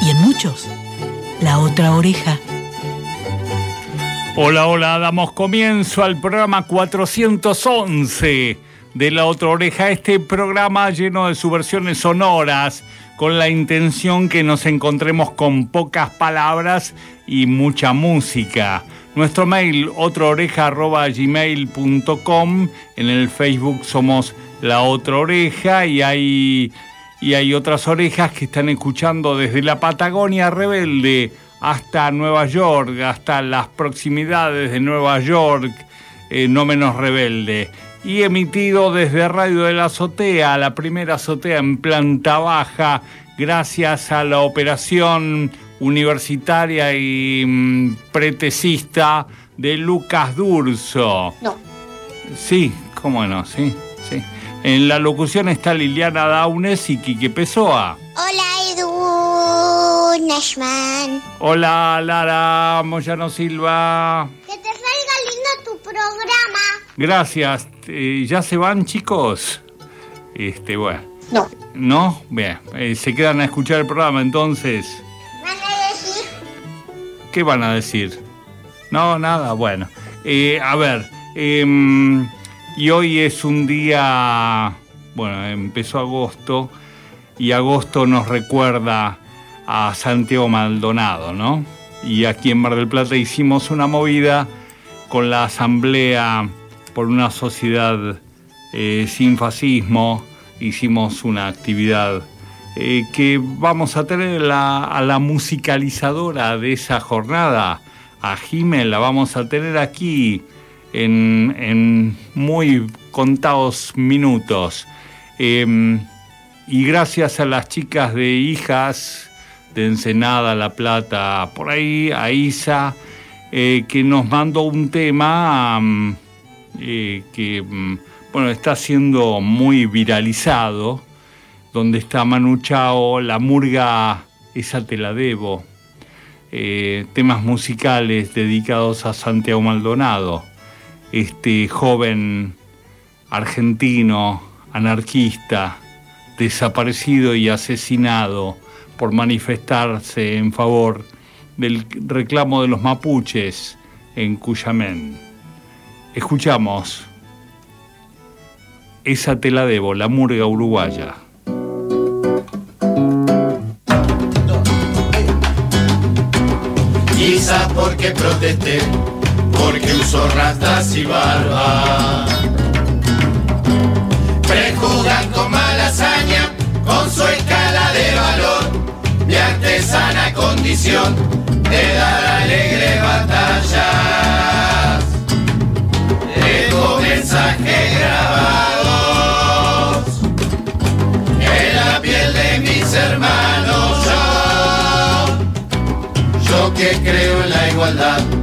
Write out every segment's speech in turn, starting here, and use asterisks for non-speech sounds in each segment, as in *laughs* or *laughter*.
y en muchos la otra oreja. Hola, hola, damos comienzo al programa 411 de La Otra Oreja, este programa lleno de subversiones sonoras, con la intención que nos encontremos con pocas palabras y mucha música. Nuestro mail, otraoreja.gmail.com, en el Facebook somos La Otra Oreja y hay, y hay otras orejas que están escuchando desde la Patagonia Rebelde hasta Nueva York, hasta las proximidades de Nueva York, eh, no menos rebelde. Y emitido desde Radio de la Azotea, la primera azotea en planta baja, gracias a la operación universitaria y mm, pretesista de Lucas Durso. No. Sí, cómo no, sí, sí. En la locución está Liliana Daunes y Quique Pessoa. Hola, Edu Nashman. Hola, Lara Moyano Silva. Que te salga lindo tu programa. Gracias. Eh, ¿Ya se van, chicos? Este, bueno. No. ¿No? Bien. Eh, se quedan a escuchar el programa entonces. ¿Van a decir? ¿Qué van a decir? No, nada, bueno. Eh, a ver, em, y hoy es un día, bueno, empezó agosto y agosto nos recuerda a Santiago Maldonado, ¿no? Y aquí en Mar del Plata hicimos una movida con la Asamblea por una sociedad eh, sin fascismo, hicimos una actividad eh, que vamos a tener a la musicalizadora de esa jornada, a Jimel, la vamos a tener aquí en, muy contados minutos. Em, y gracias a las chicas de hijas de Ensenada, La Plata, por ahí, a Isa, eh, que nos mandó un tema eh, que mm, bueno, está siendo muy viralizado, donde está Manu Chao, La Murga, esa te la debo, eh, temas musicales dedicados a Santiago Maldonado, este joven argentino, anarquista, desaparecido y asesinado por manifestarse en favor del reclamo de los mapuches en Cuyamén. Escuchamos Esa te la debo, la murga uruguaya. Quizás porque protesté, porque uso rastas y barba. Prejuzgan con mala hazaña, con su escala de valor, mi artesana condición de dar alegres batallas. Dejo mensajes grabados en la piel de mis hermanos. Yo yo que creo en la igualdad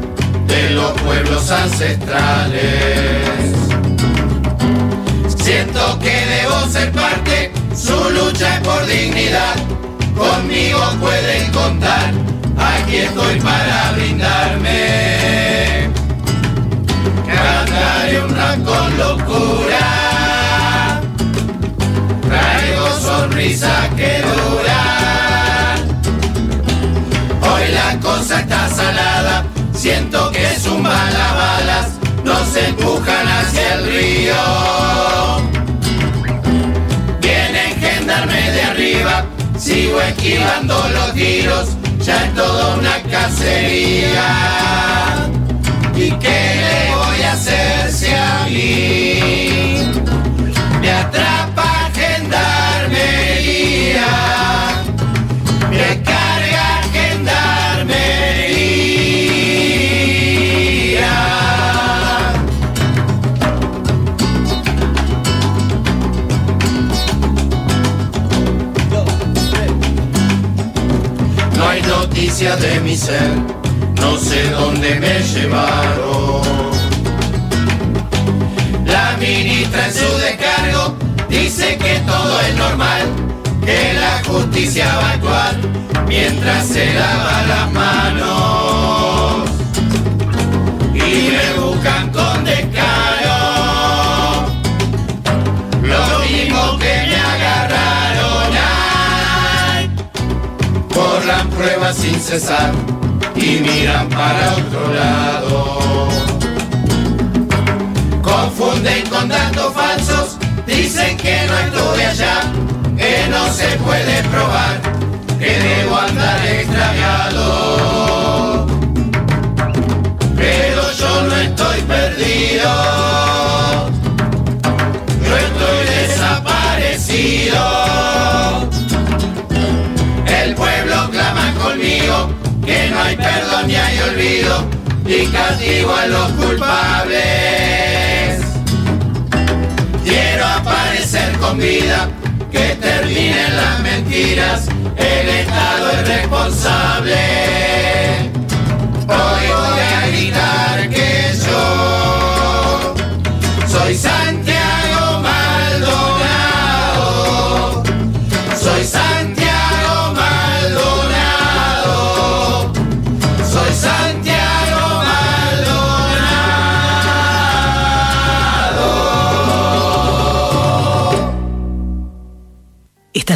los pueblos ancestrales. Siento que debo ser parte, su lucha es por dignidad. Conmigo pueden contar, aquí estoy para brindarme. Cantaré un rap con locura, traigo sonrisa que dura. Hoy la cosa está salada, siento que zumban las balas, nos empujan hacia el río. Vienen gendarme de arriba, sigo esquivando los tiros, ya es toda una cacería. ¿Y qué le voy a hacer si a mí me atrapa de mi ser, no sé dónde me llevaron. La ministra en su descargo dice que todo es normal, que la justicia va a actuar mientras se lava las manos. Borran pruebas sin cesar y miran para otro lado. Confunden con datos falsos, dicen que no estuve allá, que no se puede probar, que debo andar extraviado. Hay perdón ni hay olvido y castigo a los culpables. Quiero aparecer con vida, que terminen las mentiras, el Estado es responsable. Hoy voy a gritar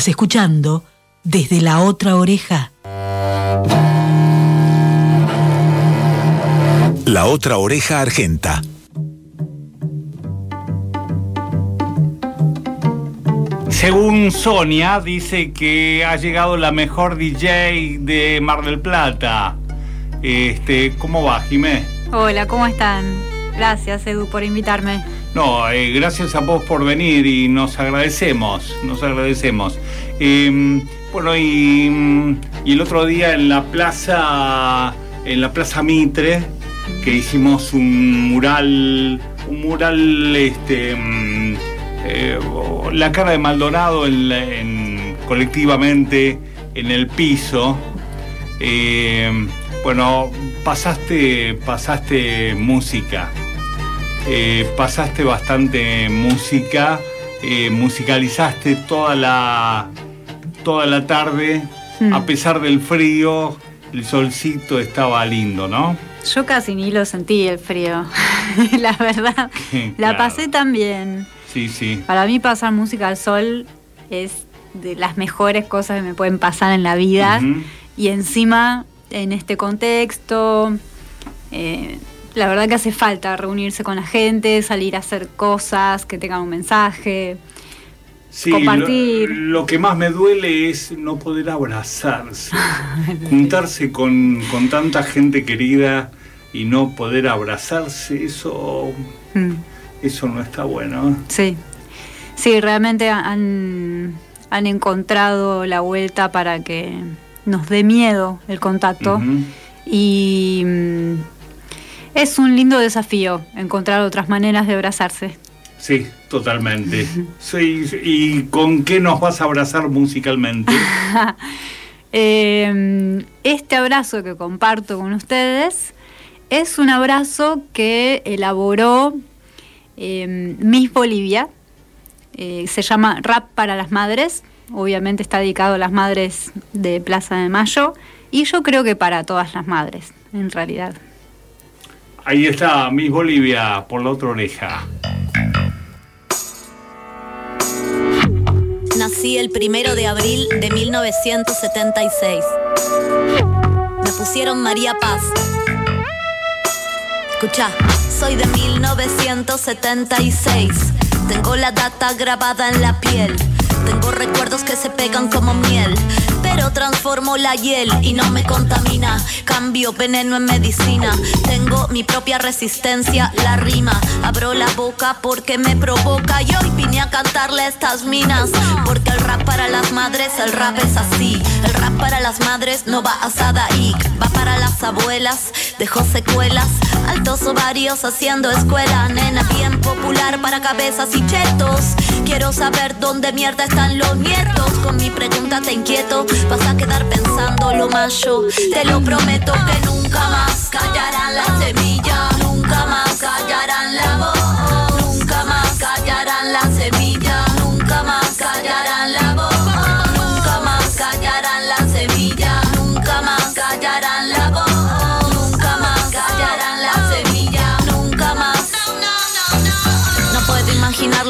Estás escuchando desde la otra oreja. La otra oreja argenta. Según Sonia, dice que ha llegado la mejor DJ de Mar del Plata. Este, ¿cómo va, Jimé? Hola, ¿cómo están? Gracias, Edu, por invitarme. No, eh, gracias a vos por venir y nos agradecemos, nos agradecemos. Eh, bueno, y, mm, y el otro día en la plaza, en la plaza Mitre, que hicimos un mural, un mural, este, mm, eh, la cara de Maldonado colectivamente en el piso. Eh, bueno, pasaste, pasaste música. Eh, pasaste bastante música, eh, musicalizaste toda la, toda la tarde, Mm. a pesar del frío, el solcito estaba lindo, ¿no? Yo casi ni lo sentí el frío, *laughs* la verdad. *laughs* La Claro. pasé tan bien. Sí, sí. Para mí pasar música al sol es de las mejores cosas que me pueden pasar en la vida. Y encima, en este contexto, eh, la verdad que hace falta reunirse con la gente, salir a hacer cosas que tengan un mensaje. Sí, Compartir. Lo, lo que más me duele es no poder abrazarse, *laughs* juntarse con, con tanta gente querida y no poder abrazarse, eso, Mm. eso no está bueno. Sí, sí, realmente han, han encontrado la vuelta para que nos dé miedo el contacto y es un lindo desafío encontrar otras maneras de abrazarse. Sí, totalmente. *laughs* Sí, ¿Y con qué nos vas a abrazar musicalmente? *laughs* Eh, este abrazo que comparto con ustedes es un abrazo que elaboró eh, Miss Bolivia. Eh, se llama Rap para las Madres. Obviamente está dedicado a las madres de Plaza de Mayo. Y yo creo que para todas las madres, en realidad. Ahí está Miss Bolivia por la otra oreja. Nací el primero de abril de 1976. Me pusieron María Paz. Escucha, soy de 1976. Tengo la data grabada en la piel. Tengo recuerdos que se pegan como miel. Pero transformo la hiel y no me contamina. Cambio veneno en medicina. Tengo mi propia resistencia, la rima. Abro la boca porque me provoca. Y hoy vine a cantarle estas minas. Porque el rap para las madres, el rap es así. El rap para las madres no va a Sadaik. Va para las abuelas, dejó secuelas. Altos ovarios haciendo escuela. Nena bien popular para cabezas y chetos. Quiero saber dónde mierda están los nietos. Con mi pregunta te inquieto, vas a quedar pensando lo macho. Te lo prometo que nunca más callarán la semilla, nunca más callarán la voz,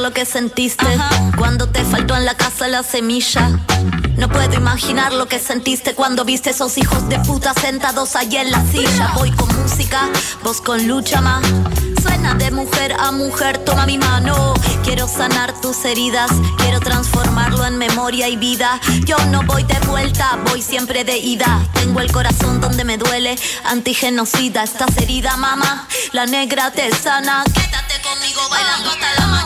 lo que sentiste cuando te faltó en la casa la semilla. No puedo imaginar lo que sentiste cuando viste esos hijos de puta sentados allí en la silla. Voy con música, vos con lucha más. Suena de mujer a mujer, toma mi mano. Quiero sanar tus heridas, quiero transformarlo en memoria y vida. Yo no voy de vuelta, voy siempre de ida. Tengo el corazón donde me duele, antigenocida. Estás herida, mamá, la negra te sana. Quédate conmigo bailando hasta la mañana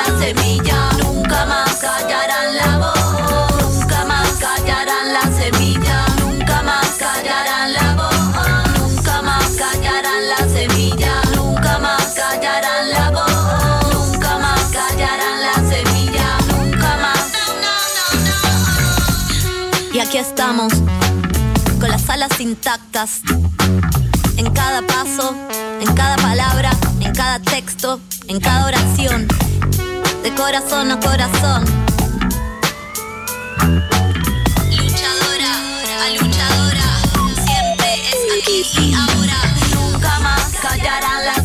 la semilla, nunca más callarán la voz, nunca más callarán la semilla, nunca más callarán la voz, nunca más callarán la semilla, nunca más callarán la voz, nunca más callarán la semilla, nunca más. Y aquí estamos, con las alas intactas, en cada paso, en cada palabra, cada texto, en cada oración, de corazón a corazón. Luchadora, a luchadora, siempre es aquí y ahora. Nunca más callarán la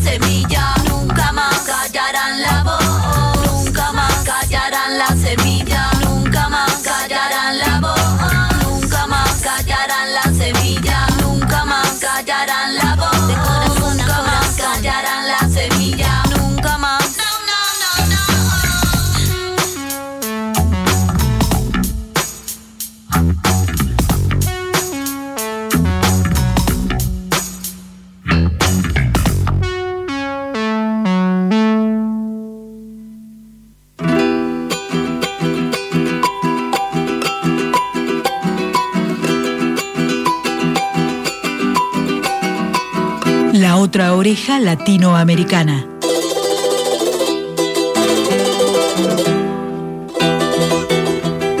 oreja latinoamericana.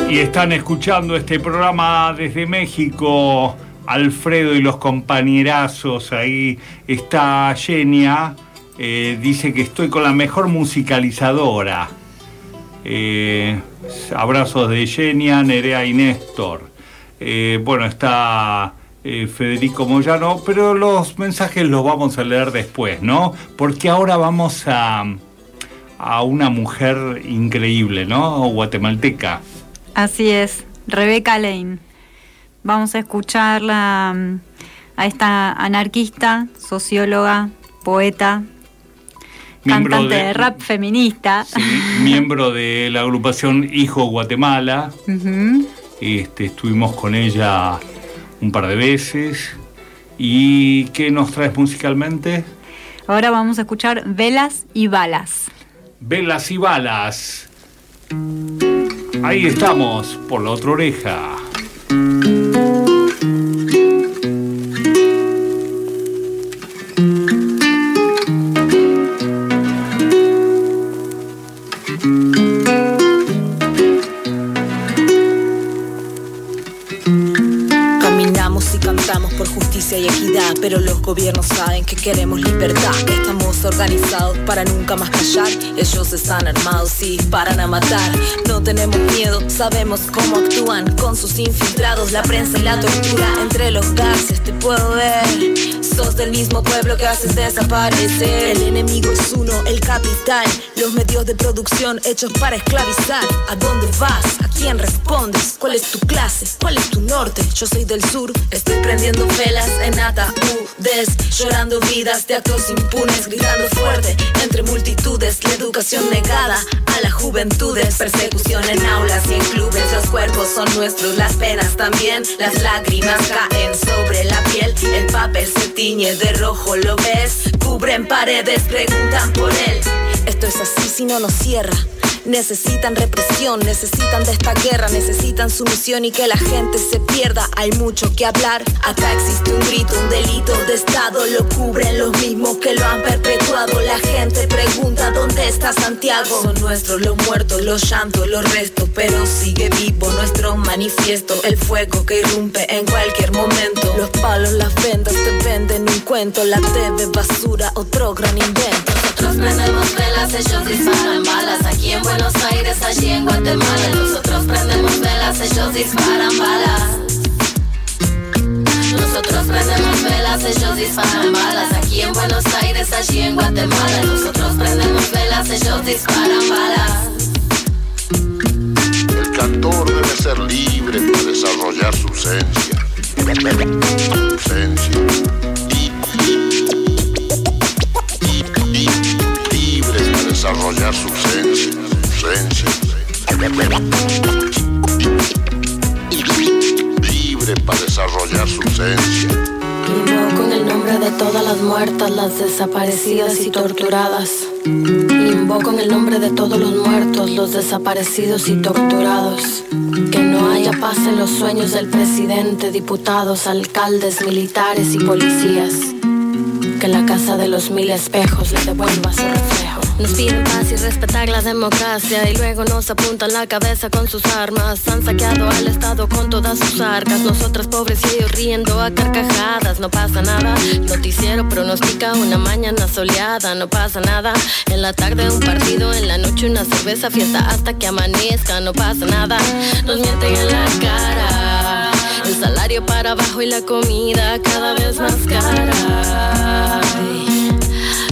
Y están escuchando este programa desde México, Alfredo y los compañerazos. Ahí está Genia, eh, dice que estoy con la mejor musicalizadora. Eh, abrazos de Genia, Nerea y Néstor. Eh, bueno, está eh, Federico Moyano, pero los mensajes los vamos a leer después, ¿no? Porque ahora vamos a, a una mujer increíble, ¿no? Guatemalteca. Así es, Rebeca Lane. Vamos a escucharla mm, a esta anarquista, socióloga, poeta, Miembro cantante de, de- rap feminista. Sí, miembro de la agrupación Hijo Guatemala. *laughs* Este, estuvimos con ella un par de veces. ¿Y qué nos traes musicalmente? Ahora vamos a escuchar Velas y Balas. Velas y balas. Ahí estamos, por la otra oreja. Pero los gobiernos saben que queremos libertad. Estamos organizados para nunca más callar. Ellos están armados y disparan a matar. No tenemos miedo, sabemos cómo actúan con sus infiltrados, la prensa y la tortura. Entre los gases te puedo ver. Sos del mismo pueblo que haces desaparecer. El enemigo es uno, el capital. Los medios de producción hechos para esclavizar. ¿A dónde vas? ¿A quién respondes? ¿Cuál es tu clase? ¿Cuál es tu norte? Yo soy del sur, estoy prendiendo velas en ataúdes, llorando vidas de actos impunes, gritando fuerte entre multitudes, la educación negada a las juventudes, persecución en aulas y en clubes, los cuerpos son nuestros, las penas también, las lágrimas caen sobre la piel, el papel se tiñe de rojo, ¿lo ves? Cubren paredes, preguntan por él. Esto es así si no nos cierra. Necesitan represión, necesitan de esta guerra, necesitan sumisión y que la gente se pierda. Hay mucho que hablar. Acá existe un grito, un delito de Estado. Lo cubren los mismos que lo han perpetuado. La gente pregunta dónde está Santiago. Son nuestros los muertos, los llantos, los restos. Pero sigue vivo nuestro manifiesto. El fuego que irrumpe en cualquier momento. Los palos, las vendas te venden un cuento. La TV basura, otro gran invento. Nosotros prendemos velas, ellos disparan balas. Aquí en Buenos Aires, allí en Guatemala. Nosotros prendemos velas, ellos disparan balas. Nosotros prendemos velas, ellos disparan balas. Aquí en Buenos Aires, allí en Guatemala. Nosotros prendemos velas, ellos disparan balas. El cantor debe ser libre para desarrollar su esencia. Esencia. Libre para desarrollar su esencia. Invoco en el nombre de todas las muertas, las desaparecidas y torturadas. Invoco en el nombre de todos los muertos, los desaparecidos y torturados. Que no haya paz en los sueños del presidente, diputados, alcaldes, militares y policías. Que la casa de los mil espejos le devuelva su reflejo. Nos piden paz y respetar la democracia y luego nos apuntan la cabeza con sus armas. Han saqueado al Estado con todas sus arcas. Nosotras pobres y riendo a carcajadas. No pasa nada. Noticiero pronostica una mañana soleada. No pasa nada. En la tarde un partido, en la noche una cerveza, fiesta hasta que amanezca. No pasa nada. Nos mienten en la cara. El salario para abajo y la comida cada vez más cara.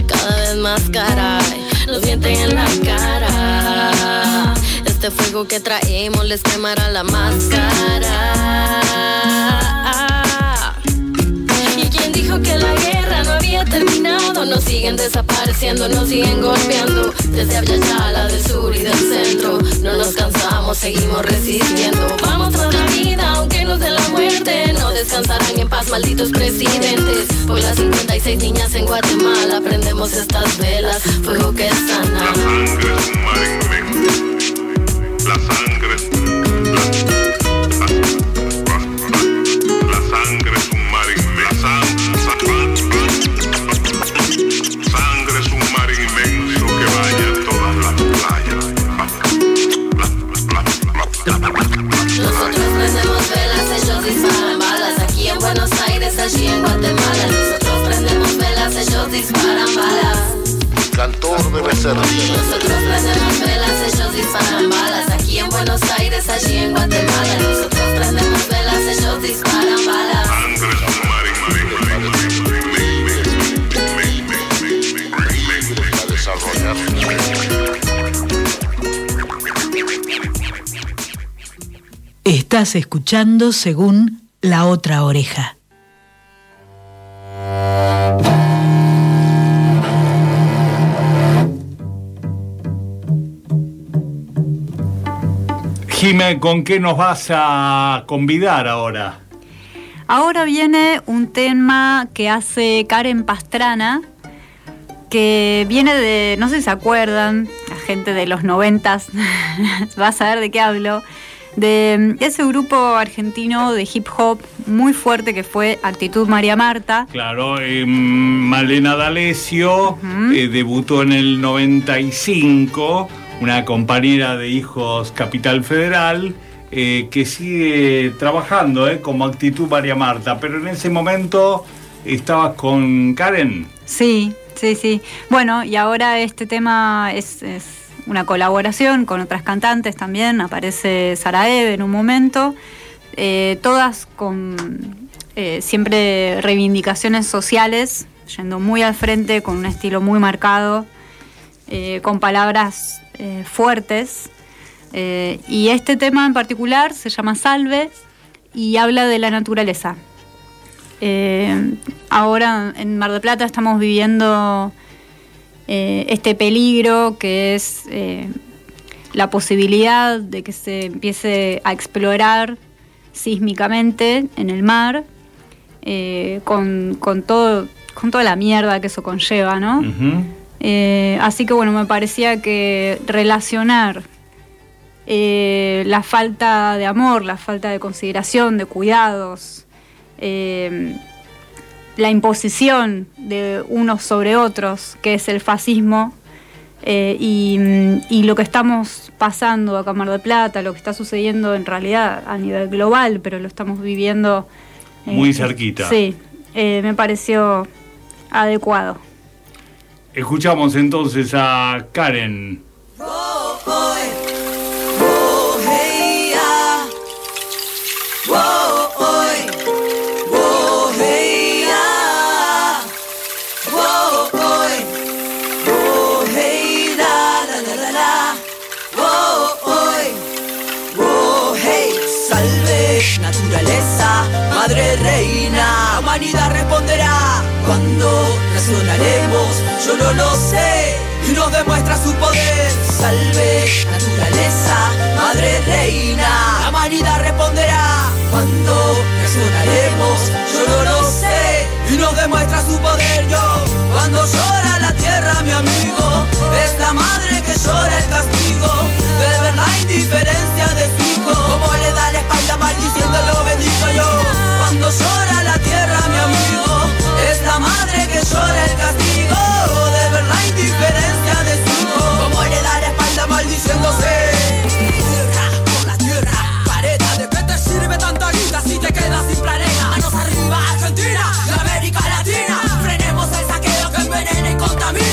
Cada vez más cara. Ay, Nos mienten en la cara. Este fuego que traemos les quemará la máscara. ¿Y quién dijo que la guerra terminado? Nos siguen desapareciendo, nos siguen golpeando. Desde Abyachala, del sur y del centro. No nos cansamos, seguimos resistiendo. Vamos tras la vida, aunque nos den la muerte. No descansarán en paz, malditos presidentes. Por las 56 niñas en Guatemala, prendemos estas velas. Fuego que sana. Disparan balas. Cantor debe ser libre. Nosotros prendemos velas, ellos disparan balas. Aquí en Buenos Aires, allí en Guatemala. Nosotros prendemos velas, ellos disparan balas. Su Estás escuchando según La Otra Oreja. Jime, ¿con qué nos vas a convidar ahora? Ahora viene un tema que hace Karen Pastrana, que viene de, no sé si se acuerdan, la gente de los noventas *laughs* va a saber de qué hablo, de ese grupo argentino de hip hop muy fuerte que fue Actitud María Marta. Claro, eh, Malena D'Alessio eh, debutó en el 95, una compañera de Hijos Capital Federal, eh, que sigue trabajando eh, como Actitud María Marta, pero en ese momento estabas con Karen. Sí, sí, sí. Bueno, y ahora este tema es, una colaboración con otras cantantes también. Aparece Sara Eve en un momento. eh, todas con siempre reivindicaciones sociales, yendo muy al frente, con un estilo muy marcado, con palabras eh, fuertes. Eh, y este tema en particular se llama Salve y habla de la naturaleza. Eh, ahora en Mar del Plata estamos viviendo este peligro que es la posibilidad de que se empiece a explorar sísmicamente en el mar con, con todo, con toda la mierda que eso conlleva, ¿no? Eh, así que bueno, me parecía que relacionar eh, la falta de amor, la falta de consideración, de cuidados, eh, la imposición de unos sobre otros, que es el fascismo, y, y, lo que estamos pasando acá en Mar del Plata, lo que está sucediendo en realidad a nivel global, pero lo estamos viviendo muy cerquita. Sí, me pareció adecuado. Escuchamos entonces a Karen. Naturaleza, madre reina, humanidad responderá cuando reaccionaremos, yo no lo sé, y nos demuestra su poder. Salve naturaleza, madre reina, la humanidad responderá. Cuando reaccionaremos, yo no lo sé, y nos demuestra su poder. Yo, cuando llora la tierra, mi amigo, es la madre que llora el castigo de ver la indiferencia de su hijo. Como le da la espalda maldiciendo lo bendito yo. Cuando llora llora el castigo de ver la indiferencia de su. Como le da la espalda maldiciéndose. Tierra por la tierra, pareta, ¿de qué te sirve tanta guita si te quedas sin planeta? Manos arriba, Argentina y América Latina. Frenemos el saqueo que envenena y contamina.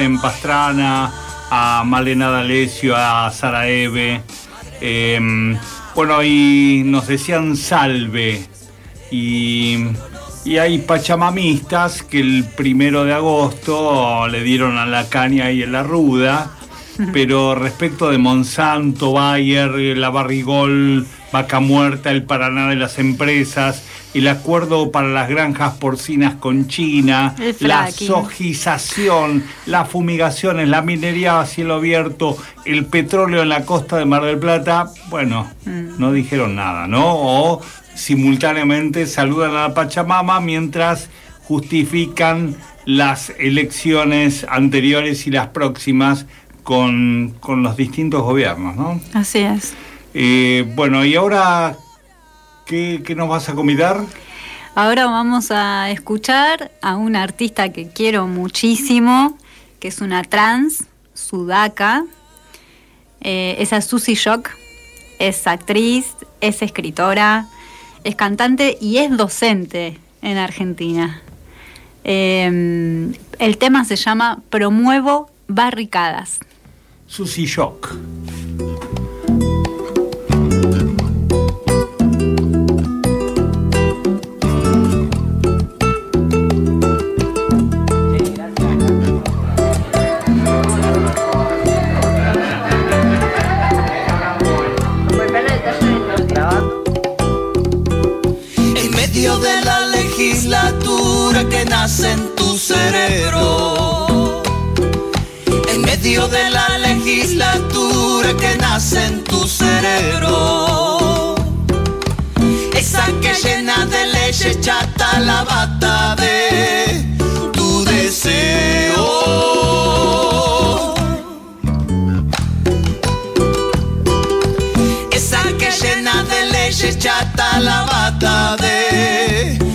Karen Pastrana, a Malena D'Alessio, a Sara Eve. eh, bueno, y nos decían salve. Y, y hay pachamamistas que el primero de agosto le dieron a la caña y a la ruda. *laughs* Pero respecto de Monsanto, Bayer, la Barrigol, Vaca Muerta, el Paraná de las empresas, el acuerdo para las granjas porcinas con China, la sojización, las fumigaciones, la minería a cielo abierto, el petróleo en la costa de Mar del Plata, bueno, no dijeron nada, ¿no? O simultáneamente saludan a la Pachamama mientras justifican las elecciones anteriores y las próximas con, con los distintos gobiernos, ¿no? Así es. Eh, bueno, y ahora, ¿qué, qué nos vas a convidar? Ahora vamos a escuchar a una artista que quiero muchísimo, que es una trans, sudaca. Eh, esa es Susie Shock. Es actriz, es escritora, es cantante y es docente en Argentina. Eh, el tema se llama Promuevo Barricadas. Susi Shock. En tu cerebro. En medio de la legislatura que nace en tu cerebro. Esa que llena de leyes chata la bata de tu deseo. Esa que llena de leyes chata la bata de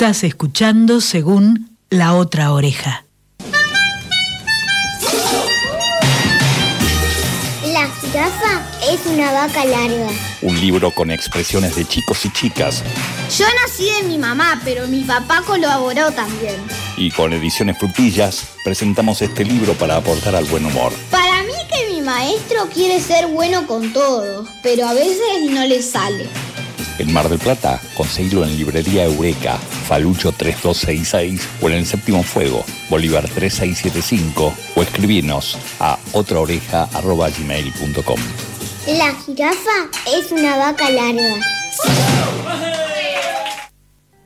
Estás escuchando según la otra oreja. La jirafa es una vaca larga. Un libro con expresiones de chicos y chicas Yo nací de mi mamá, pero mi papá colaboró también. y con ediciones frutillas presentamos este libro para aportar al buen humor. Para mí que mi maestro quiere ser bueno con todos, pero a veces no le sale. En Mar del Plata, conseguilo en librería Eureka, Falucho 3266 o en el Séptimo Fuego, Bolívar 3675 o escribinos a otraoreja.gmail.com. La jirafa es una vaca larga.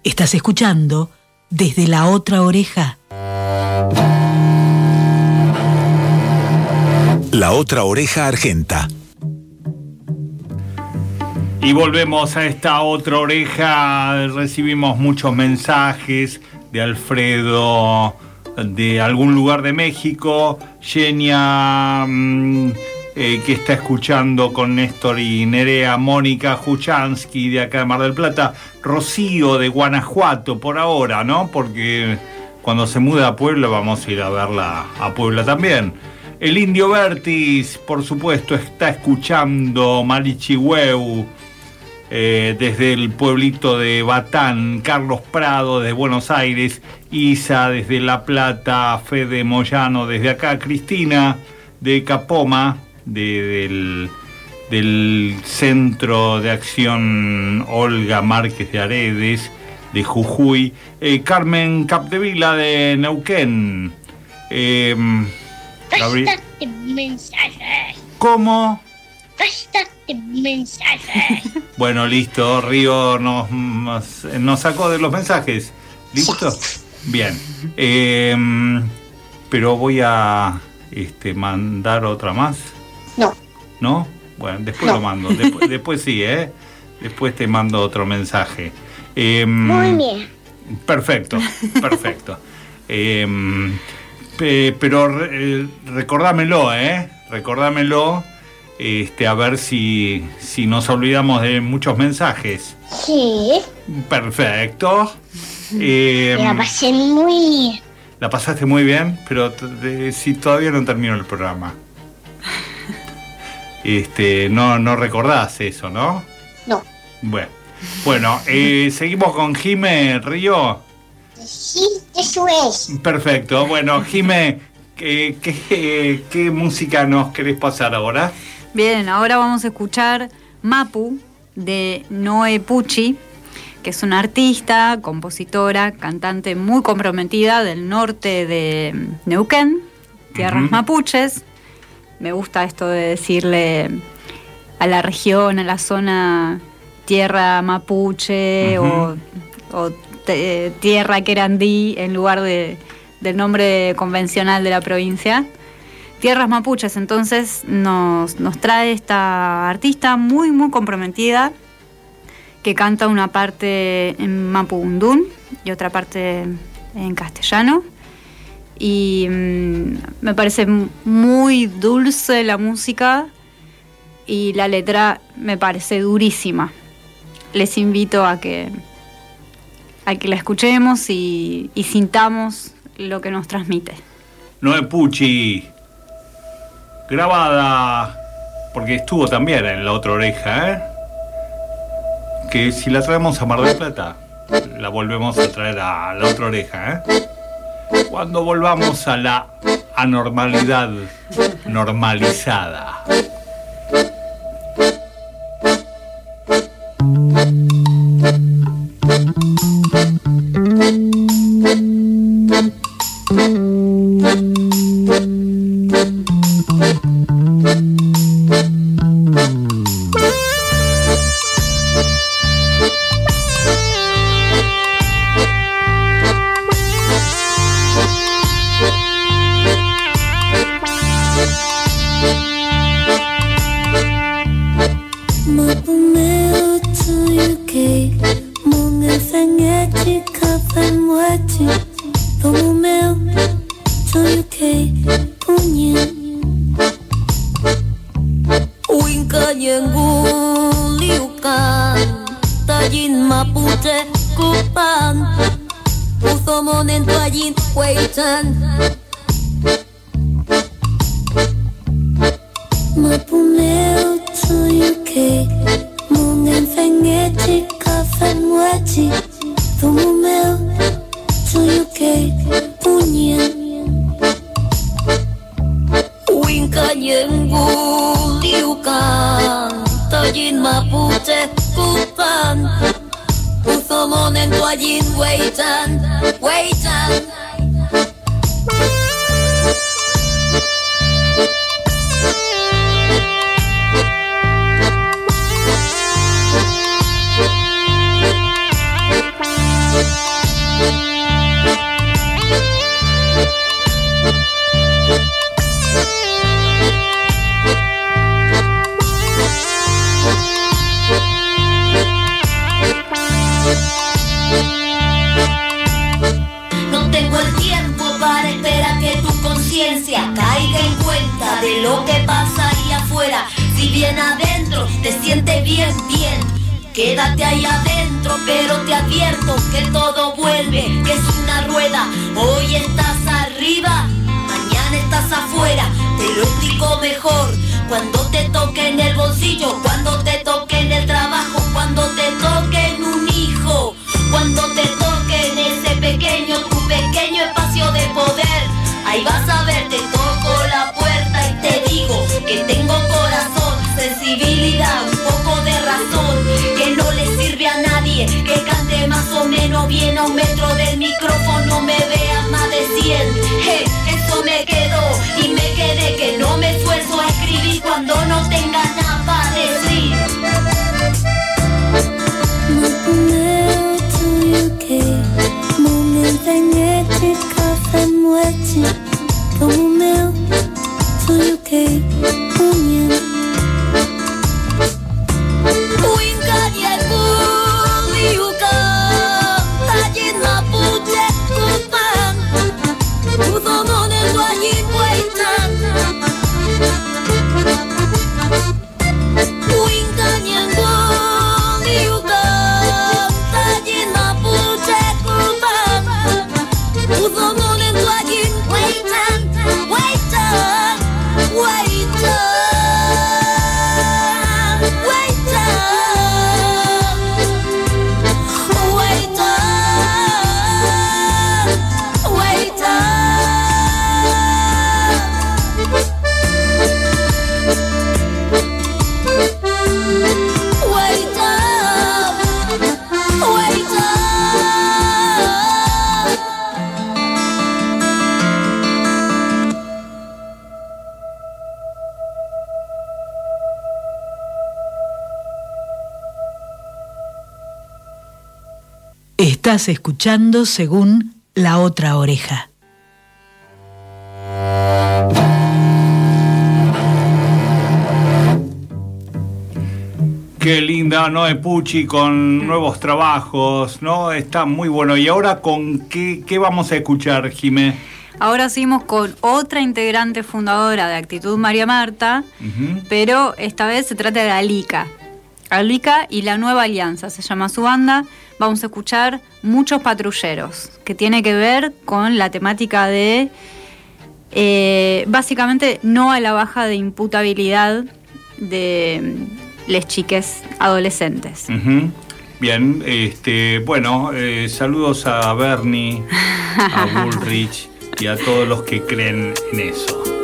Estás escuchando desde la otra oreja. La otra oreja argenta. Y volvemos a esta otra oreja. Recibimos muchos mensajes de Alfredo de algún lugar de México. Genia mm, eh, que está escuchando con Néstor y Nerea. Mónica Juchansky de acá de Mar del Plata. Rocío de Guanajuato por ahora, ¿no? Porque cuando se muda a Puebla vamos a ir a verla a Puebla también. El Indio Vertis, por supuesto, está escuchando Marichihueu eh, desde el pueblito de Batán, Carlos Prado desde Buenos Aires, Isa desde La Plata, Fede Moyano desde acá, Cristina de Capoma, de- del, del Centro de Acción Olga Márquez de Aredes, de Jujuy, eh, Carmen Capdevila de Neuquén. eh, Gabri- Bástate mensajes. ¿Cómo? Mensajes. Bueno, listo. Río nos, nos, nos sacó de los mensajes. ¿Listo? Bien. Eh, pero voy a este, mandar otra más. No. ¿No? Bueno, después lo mando. Después, *laughs* después sí, ¿eh? Después te mando otro mensaje. Eh, Muy bien. Perfecto, perfecto. Eh, pe- pero re- eh, recordámelo, ¿eh? Recordámelo, este, a ver si, si nos olvidamos de muchos mensajes. Sí. Perfecto. Eh, *laughs* Me la pasé muy bien. la pasaste muy bien, pero si todavía no terminó el programa. *laughs* Este, no, no recordás eso, ¿no? No. Bueno, bueno eh, *laughs* seguimos con Jime Río. Sí, eso es. Perfecto. Bueno, Jime, ¿qué, qué, qué música nos querés pasar ahora? Bien, ahora vamos a escuchar Mapu de Noe Pucci, que es una artista, compositora, cantante muy comprometida del norte de Neuquén, tierras mapuches. Me gusta esto de decirle a la región, a la zona tierra mapuche o, o te- tierra querandí en lugar de, del nombre convencional de la provincia. Tierras mapuches, entonces nos, nos trae esta artista muy, muy comprometida que canta una parte en mapudungún y otra parte en castellano. Y mm, me parece muy dulce la música y la letra me parece durísima. Les invito a que, a que la escuchemos y, y sintamos lo que nos transmite. Noé Pucci, grabada, porque estuvo también en la otra oreja, ¿eh? Que si la traemos a Mar del Plata, la volvemos a traer a la otra oreja, ¿eh? Cuando volvamos a la anormalidad normalizada. and wait and Estás escuchando según la otra oreja. Qué linda, ¿no? Pucci con nuevos trabajos, ¿no? Está muy bueno. ¿Y ahora con qué, qué vamos a escuchar, Jimé? Ahora seguimos con otra integrante fundadora de Actitud María Marta, pero esta vez se trata de Alica. Alica y la Nueva Alianza, se llama su banda. Vamos a escuchar Muchos Patrulleros, que tiene que ver con la temática de, eh, básicamente, no a la baja de imputabilidad de mm, les chiques adolescentes. Bien, este, bueno, eh, saludos a Bernie, a *laughs* Bullrich y a todos los que creen en eso.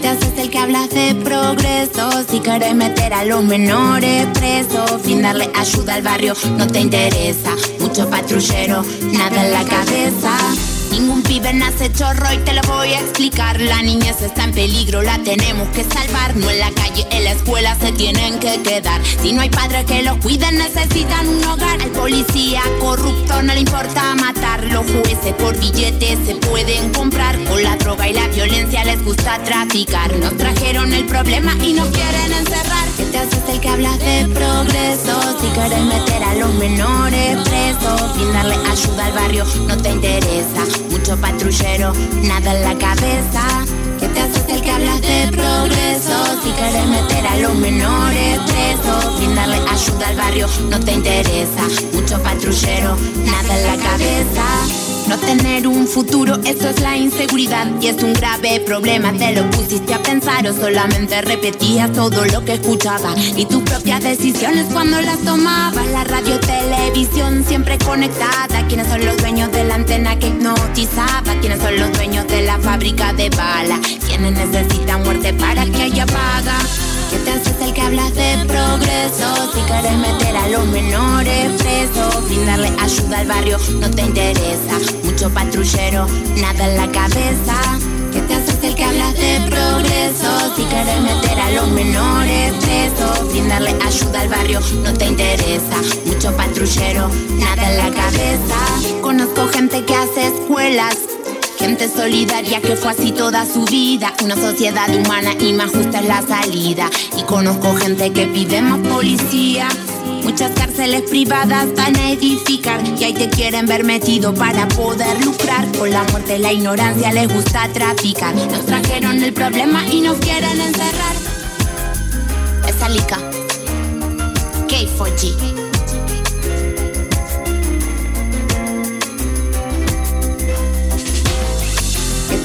Te haces el que hablas de progreso? Si querés meter a los menores presos, sin darle ayuda al barrio, no te interesa. Mucho patrullero, nada en la cabeza. Ningún pibe nace chorro y te lo voy a explicar. La niñez está en peligro, la tenemos que salvar. No en la calle, en la escuela se tienen que quedar. Si no hay padres que los cuiden, necesitan un hogar. Al policía corrupto no le importa matar. Los jueces por billetes se pueden comprar. Con la droga y la violencia les gusta traficar. Nos trajeron el problema y nos quieren encerrar. ¿Qué te haces el que hablas de progreso? Si querés meter a los menores presos, sin darle ayuda al barrio, no te interesa. Mucho patrullero, nada en la cabeza. Que te haces el que hablas de progreso Si querés meter a los menores presos Brindarle ayuda al barrio no te interesa Mucho patrullero, nada en la cabeza no tener un futuro, eso es la inseguridad y es un grave problema. Te lo pusiste a pensar o solamente repetías todo lo que escuchabas y tus propias decisiones cuando las tomabas. La radio, televisión siempre conectada. ¿Quiénes son los dueños de la antena que hipnotizaba? ¿Quiénes son los dueños de la fábrica de balas? ¿Quiénes necesitan muerte para que haya paga? ¿Qué te haces el que hablas de progreso? Si querés meter a los menores presos, brindarle ayuda al barrio no te interesa. Mucho patrullero, nada en la cabeza. ¿Qué te haces el que hablas de progreso? Si querés meter a los menores presos, brindarle ayuda al barrio no te interesa. Mucho patrullero, nada en la cabeza. Conozco gente que hace escuelas Gente solidaria que fue así toda su vida. Una sociedad humana y más justa es la salida. Y conozco gente que pide más policía. Muchas cárceles privadas van a edificar y ahí te quieren ver metido para poder lucrar. Con la muerte la ignorancia les gusta traficar. Nos trajeron el problema y nos quieren encerrar. Esa lica. K4G.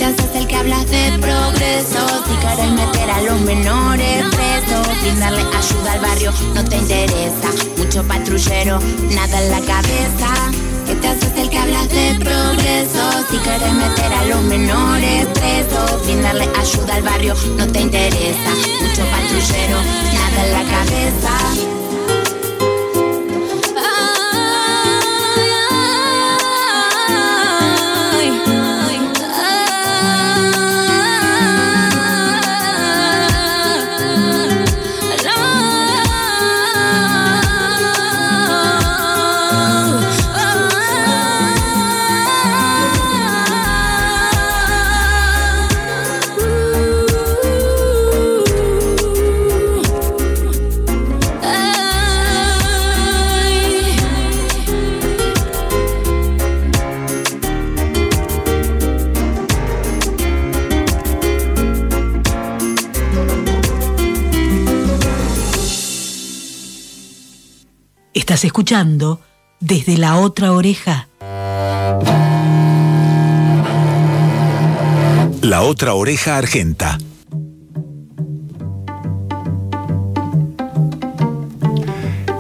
¿Qué te haces el que hablas de progreso? Si querés meter a los menores presos, brindarle ayuda al barrio no te interesa. Mucho patrullero, nada en la cabeza. ¿Qué te haces el que hablas de progreso? Si querés meter a los menores presos, brindarle ayuda al barrio no te interesa. Mucho patrullero, nada en la cabeza. Estás escuchando desde la otra oreja. La otra oreja argenta.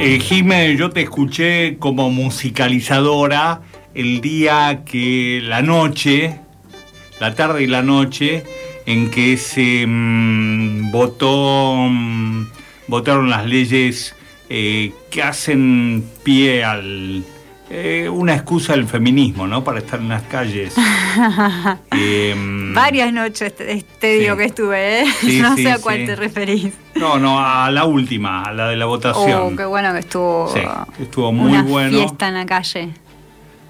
Eh, Jime, yo te escuché como musicalizadora el día que la noche, la tarde y la noche, en que se mm, votó, mm, votaron las leyes eh, que hacen pie al eh, una excusa del feminismo, ¿no? Para estar en las calles. *laughs* Em, Varias noches te, te Sí. digo que estuve, ¿eh? Sí, *laughs* no sí, sé a cuál te referís. no, no, a la última, a la de la votación. Oh, qué bueno que estuvo. Estuvo muy una bueno. fiesta en la calle.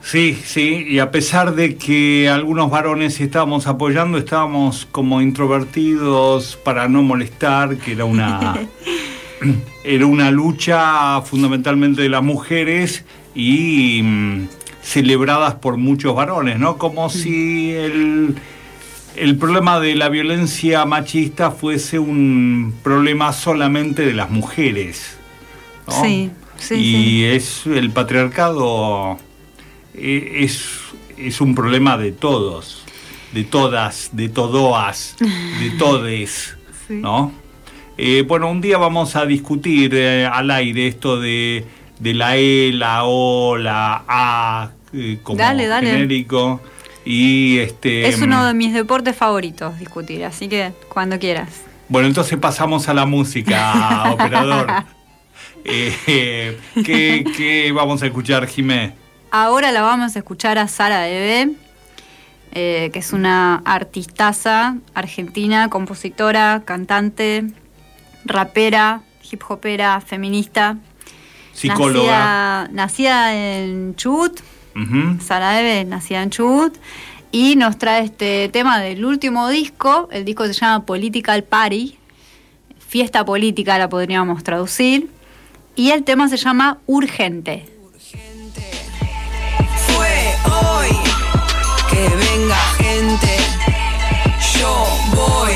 Sí, sí, y a pesar de que algunos varones estábamos apoyando, estábamos como introvertidos para no molestar, que era una, *laughs* *clears throat* era una lucha fundamentalmente de las mujeres y mm, celebradas por muchos varones, ¿no? Como si el, el problema de la violencia machista fuese un problema solamente de las mujeres. ¿no? Sí, sí, y sí. es el patriarcado eh, es, es un problema de todos, de todas, de todoas, de *laughs* todes, Sí. ¿no? Eh, bueno, un día vamos a discutir eh, al aire esto de, de la E, la O, la A eh, como Dale, dale. genérico y este Es uno de mis deportes favoritos discutir, así que cuando quieras. bueno, entonces pasamos a la música, *laughs* operador. ¿qué, qué vamos a escuchar, Jimé? Ahora la vamos a escuchar a Sara Eve, que es una artistaza argentina, compositora, cantante, rapera, hip hopera, feminista. Psicóloga. Nacida, nacida en Chubut. Sara Eve, nacida en Chubut, y nos trae este tema del último disco. El disco se llama Political Party, fiesta política la podríamos traducir, y el tema se llama Urgente. Fue hoy que venga gente. Yo voy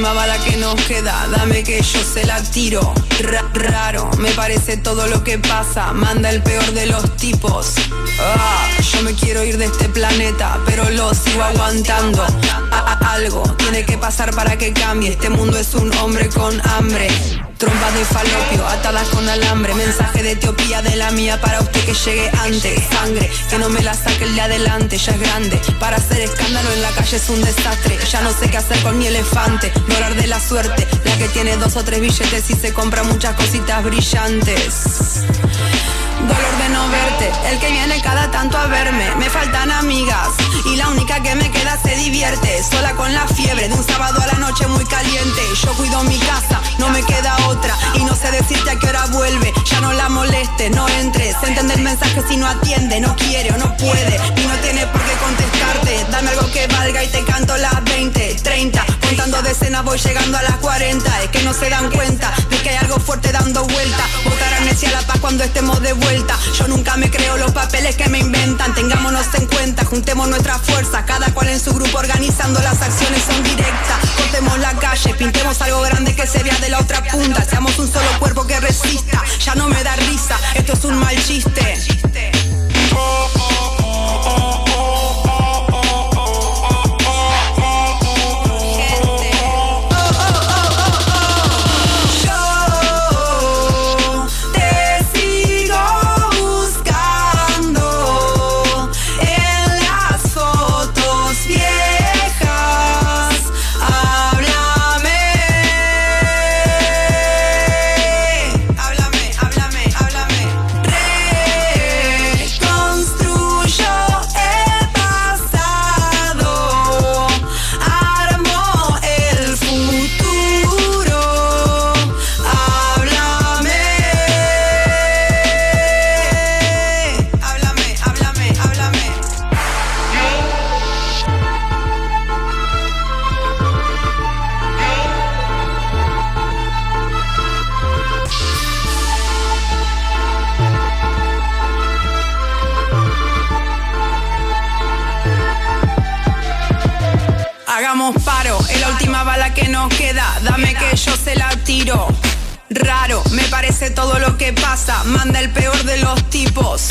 última bala que nos queda, dame que yo se la tiro. Ra- raro, me parece todo lo que pasa, manda el peor de los tipos. Ah, yo me quiero ir de este planeta, pero lo sigo aguantando. A- algo tiene que pasar para que cambie, este mundo es un hombre con hambre. Trompas de falopio, atadas con alambre. Mensaje de Etiopía de la mía para usted que llegue antes. Sangre, que no me la saque el de adelante, ya es grande. Para hacer escándalo en la calle es un desastre. Ya no sé qué hacer con mi elefante hablar de la suerte, la que tiene dos o tres billetes Y se compra muchas cositas brillantes Dolor de no verte, el que viene cada tanto a verme. Me faltan amigas y la única que me queda se divierte. Sola con la fiebre de un sábado a la noche muy caliente. Yo cuido mi casa, no me queda otra. Y no sé decirte a qué hora vuelve. Ya no la moleste, no entres. Entiende el mensaje si no atiende, no quiere o no puede. Y no tiene por qué contestarte. Dame algo que valga y te canto las 20, 30. Contando decenas voy llegando a las 40. Es que no se dan cuenta de que hay algo fuerte dando vuelta. Votarán hacia la paz cuando estemos de vuelta. Yo nunca me creo los papeles que me inventan. Tengámonos en cuenta, juntemos nuestras fuerzas. Cada cual en su grupo organizando las acciones son directas. Cortemos la calle, pintemos algo grande que se vea de la otra punta. Seamos un solo cuerpo que resista. Ya no me da risa, esto es un mal chiste. Manda el peor de los tipos.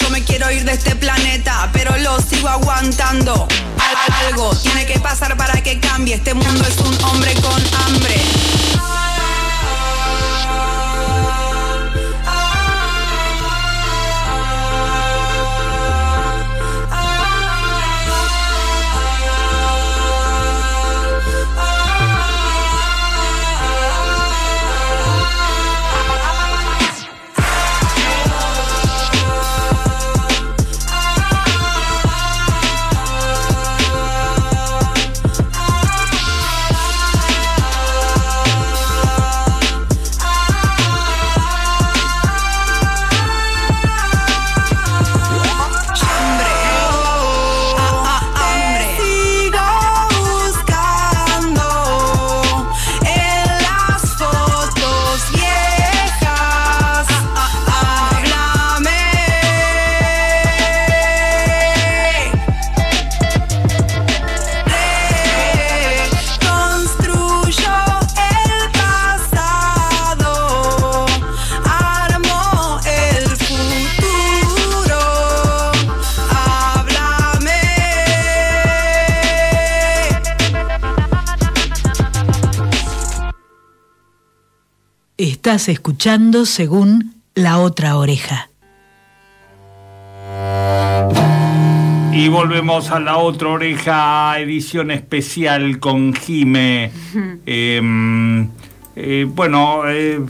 Yo me quiero ir de este planeta, pero lo sigo aguantando. Al- algo tiene que pasar para que cambie. Este mundo Estás escuchando según la otra oreja. Y volvemos a la otra oreja, edición especial con Jime. *laughs* Eh, eh, bueno, eh,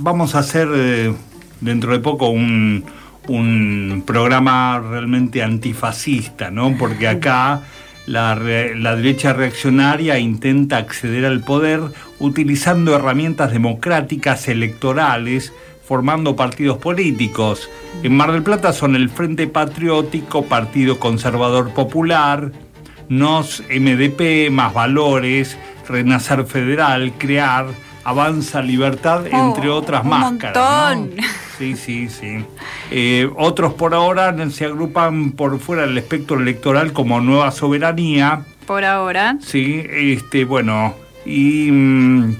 vamos a hacer eh, dentro de poco un, un programa realmente antifascista, ¿no? Porque acá *laughs* la, la derecha reaccionaria intenta acceder al poder utilizando herramientas democráticas electorales, formando partidos políticos. En Mar del Plata son el Frente Patriótico, Partido Conservador Popular, NOS MDP, Más Valores, Renacer Federal, Crear, Avanza Libertad, entre Oh, otras un máscaras. ¿no? montón. Sí, sí, sí. Eh, otros por ahora se agrupan por fuera del espectro electoral como Nueva Soberanía, por ahora. Sí, este, bueno, y, mm,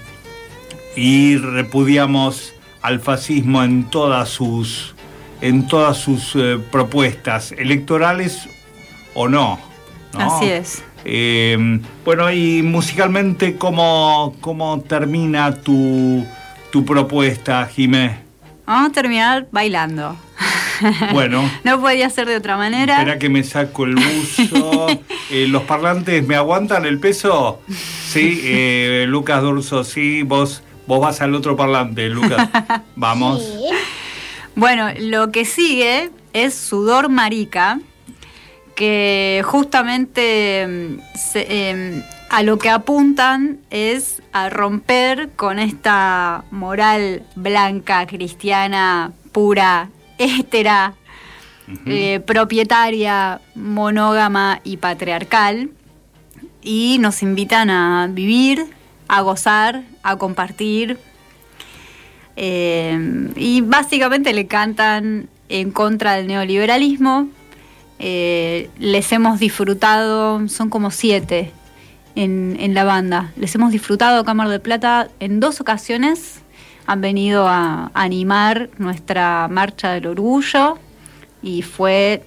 y repudiamos al fascismo en todas sus, en todas sus eh, propuestas, electorales o no. ¿no? Así es. Eh, bueno, y musicalmente, ¿cómo, cómo termina tu, tu propuesta, Jimé? Vamos a terminar bailando. Bueno, *laughs* No podía ser de otra manera. espera que me saco el buzo. *laughs* Eh, ¿Los parlantes me aguantan el peso? Sí, eh, Lucas Durso, sí, vos, vos vas al otro parlante, Lucas. *laughs* Vamos. Bueno, lo que sigue es Sudor Marica, que justamente se- em, a lo que apuntan es a romper con esta moral blanca, cristiana, pura, éstera, eh, propietaria, monógama y patriarcal. Y nos invitan a vivir, a gozar, a compartir, eh, y básicamente le cantan en contra del neoliberalismo. Eh, les hemos disfrutado, son como siete en, la banda. Les hemos disfrutado Cámara de Plata en dos ocasiones. Han venido a animar nuestra marcha del orgullo y fue,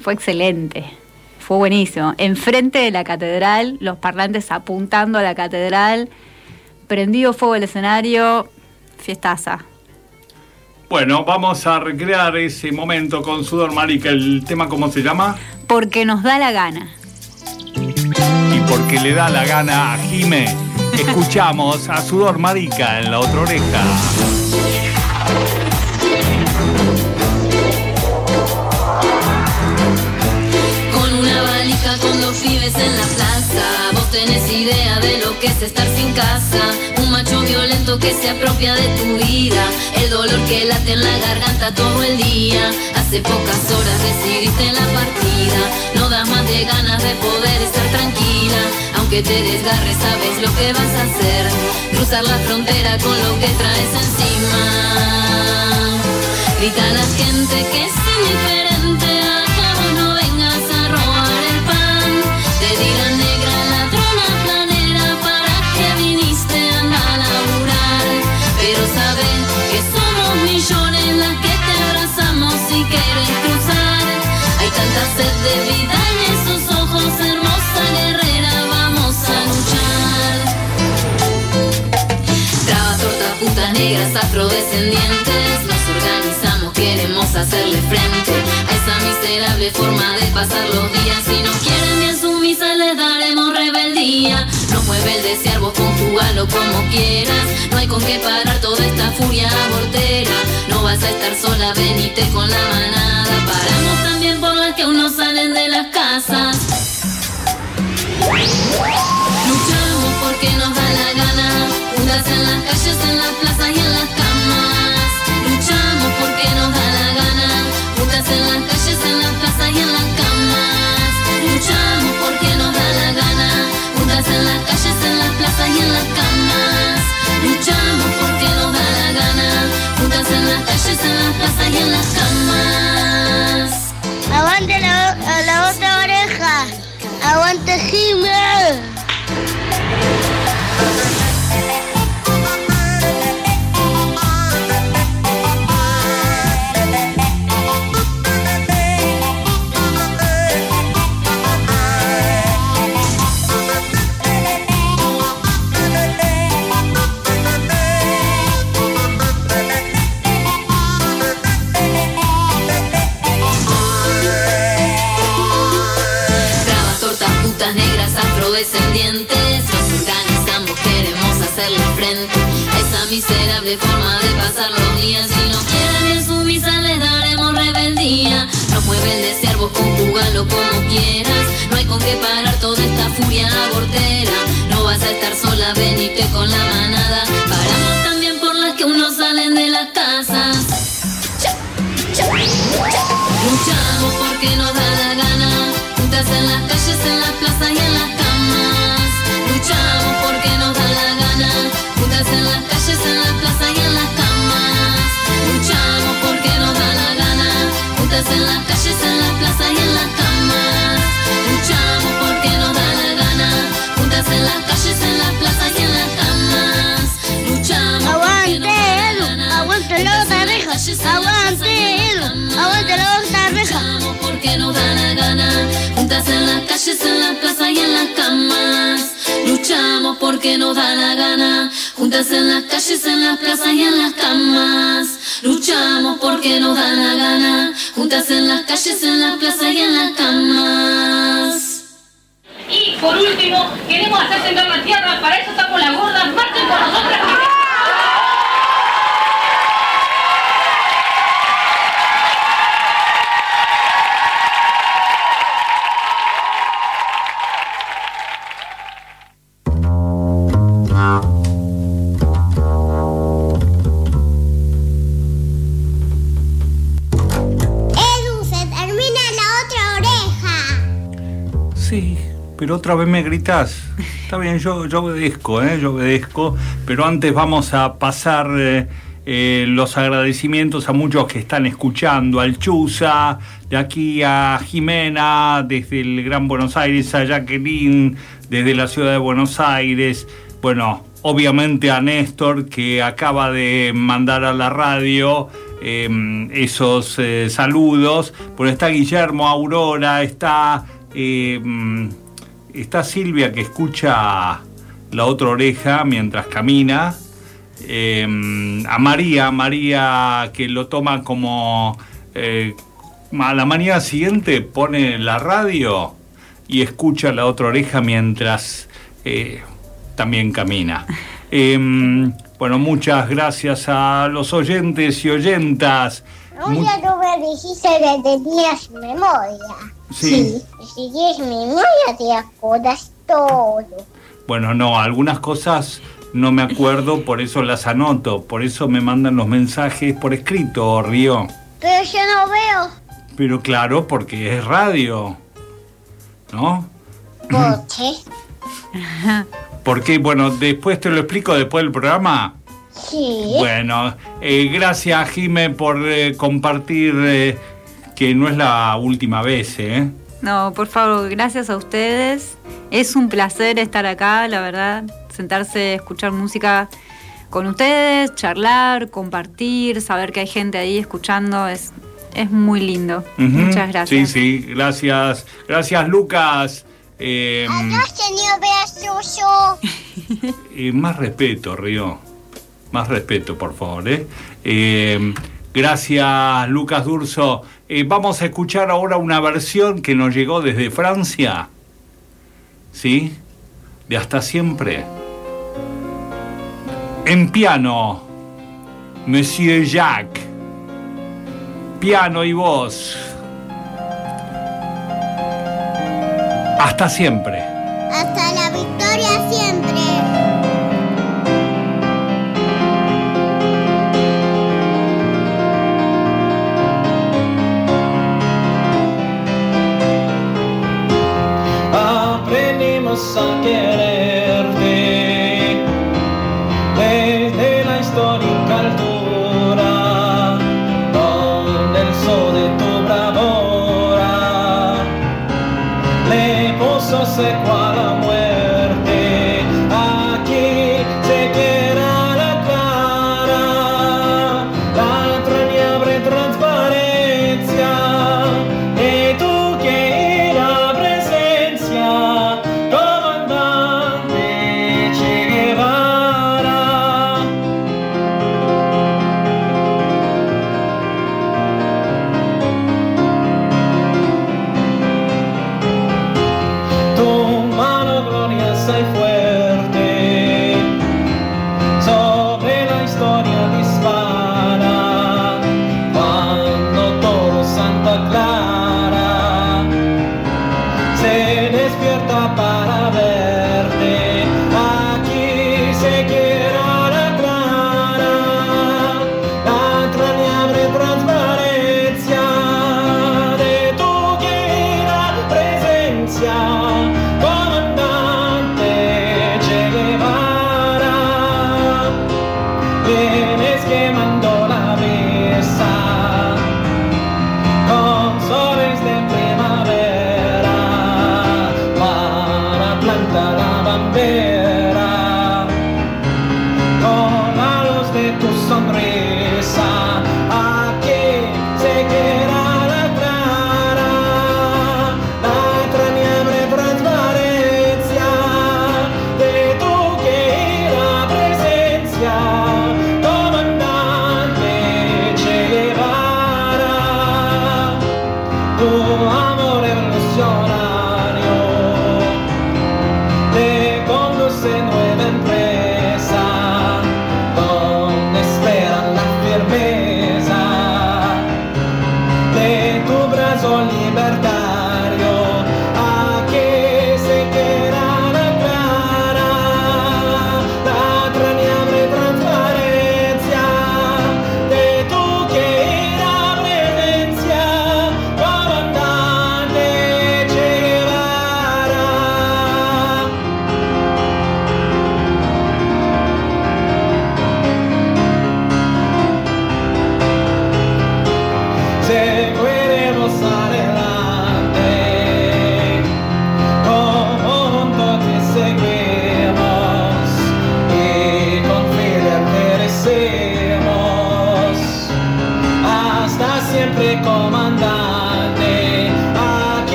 fue excelente. Fue buenísimo. Enfrente de la catedral, los parlantes apuntando a la catedral, prendido fuego el escenario, fiestaza. Bueno, vamos a recrear ese momento con Sudor Marica. ¿El tema cómo se llama? Porque nos da la gana. Y porque le da la gana a Jime, escuchamos a Sudor Marica en la otra oreja. Con una valija con dos pibes en la plaza. Tenés idea de lo que es estar sin casa. Un macho violento que se apropia de tu vida. El dolor que late en la garganta todo el día. Hace pocas horas decidiste la partida. No das más de ganas de poder estar tranquila. Aunque te desgarres, sabes lo que vas a hacer. Cruzar la frontera con lo que traes encima. Grita a la gente que es indiferente. De vida en esos ojos, hermosa guerrera. Vamos a luchar. Negras, afrodescendientes Nos organizamos, queremos hacerle frente A esa miserable forma de pasar los días Si no quieren bien sumisa les daremos rebeldía No mueve el desear, vos conjugalo como quieras No hay con qué parar toda esta furia abortera No vas a estar sola, venite con la manada Paramos que aún no salen de las casas Luchamos porque nos da la gana, juntas en las calles, en las plazas y en las camas. Luchamos porque nos da la gana, juntas en las calles, en las plazas y en las camas. Luchamos porque nos da la gana, juntas en las calles, en las plazas y en las camas. Luchamos porque nos da la gana, juntas en las calles, en las plazas y en las camas. Aguante la, la otra oreja. Aguante Jimé. Miserable forma de pasar los días. Si no quieren bien sumisa les daremos rebeldía. No mueve el desear, vos conjugalo como quieras. No hay con qué parar toda esta furia abortera. No vas a estar sola, venite con la manada. Paramos también por las que aún no salen de las casas. Luchamos porque nos da la gana, juntas en las calles, en las plazas y en las juntas en las calles, en las plazas y en las camas. Luchamos porque nos da la gana, juntas en las calles, en las plazas y en las camas. Luchamos porque nos da la gana, juntas en las calles, en las plazas y en las camas. Y por último, queremos hacer temblar la tierra, para eso estamos las gordas, marchen con nosotras. Pero otra vez me gritas. *laughs* Está bien, yo, yo obedezco, ¿eh? yo obedezco, pero antes vamos a pasar eh, eh, los agradecimientos a muchos que están escuchando, al Chuza, de aquí a Jimena, desde el Gran Buenos Aires, a Jacqueline, desde la ciudad de Buenos Aires, bueno, obviamente a Néstor, que acaba de mandar a la radio eh, esos eh, saludos, pero está Guillermo, Aurora, está... está Silvia que escucha la otra oreja mientras camina. Eh, a María, María que lo toma como eh, a la mañana siguiente pone la radio y escucha la otra oreja mientras eh, también camina. Eh, bueno, muchas gracias a los oyentes y oyentas. Tú me dijiste que tenías memoria. Sí. Si tienes memoria, te acuerdas todo. Bueno, no, algunas cosas no me acuerdo, por eso las anoto, por eso me mandan los mensajes por escrito, Río. Pero yo no veo. Pero claro, porque es radio, ¿no? ¿Por *clears throat* qué? Porque, bueno, después te lo explico después del programa. Sí. Bueno, eh, gracias, Jime, por eh, compartir eh, que no es la última vez, ¿eh? No, por favor, gracias a ustedes. Es un placer estar acá, la verdad. Sentarse, escuchar música con ustedes, charlar, compartir, saber que hay gente ahí escuchando, es, es muy lindo. Muchas gracias. Sí, sí, gracias. Gracias, Lucas. Eh, Adiós, señor Beasuso. *laughs* Eh, más respeto, Río. Más respeto, por favor. ¿eh? Eh, gracias, Lucas Durso. Eh, vamos a escuchar ahora una versión que nos llegó desde Francia. ¿Sí? De Hasta Siempre. En piano, Monsieur Jacques. Piano y voz. Hasta siempre. Hasta A quererte desde la histórica altura, donde el sol de tu bravura le puso seco a la muerte.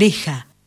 Oreja.